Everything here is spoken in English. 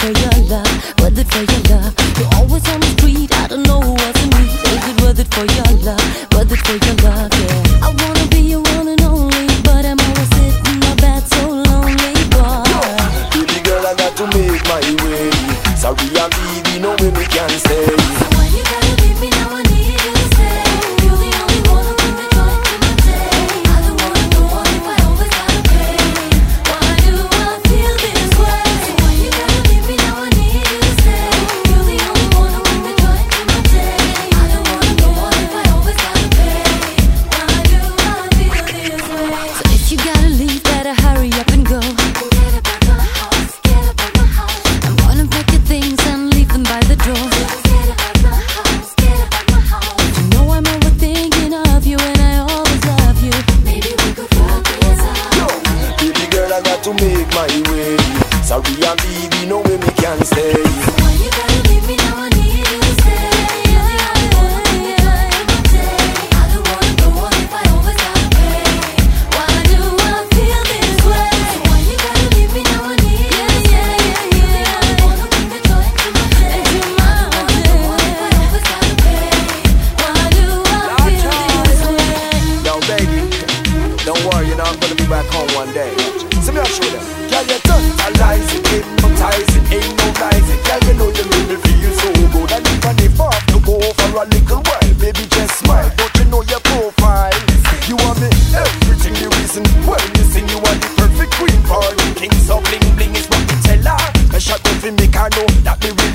for your love? Was it for your love? You're always on the street, I don't know what to need. Is it worth it for your love? Was it for your love, yeah. I wanna be your one and only, but I'm always sitting in my bed so lonely, boy. Baby girl, I got to make my way. Sorry, I'm leaving, no way we can stay. to make my way. Sorry, I'm leaving, no way me can stay. Why you gotta leave me now? you know I'm gonna be back home one day. So me I show them. Girl, you're tantalizing, hypnotizing, ain't no rising. Girl, you know you make me feel so good. And even if I have to go for a little while, baby, just smile. Don't you know your profile? You are me everything, the reason why you sing. You are the perfect queen for the king. So bling bling is what we tell her. I shot go for me, I know that me really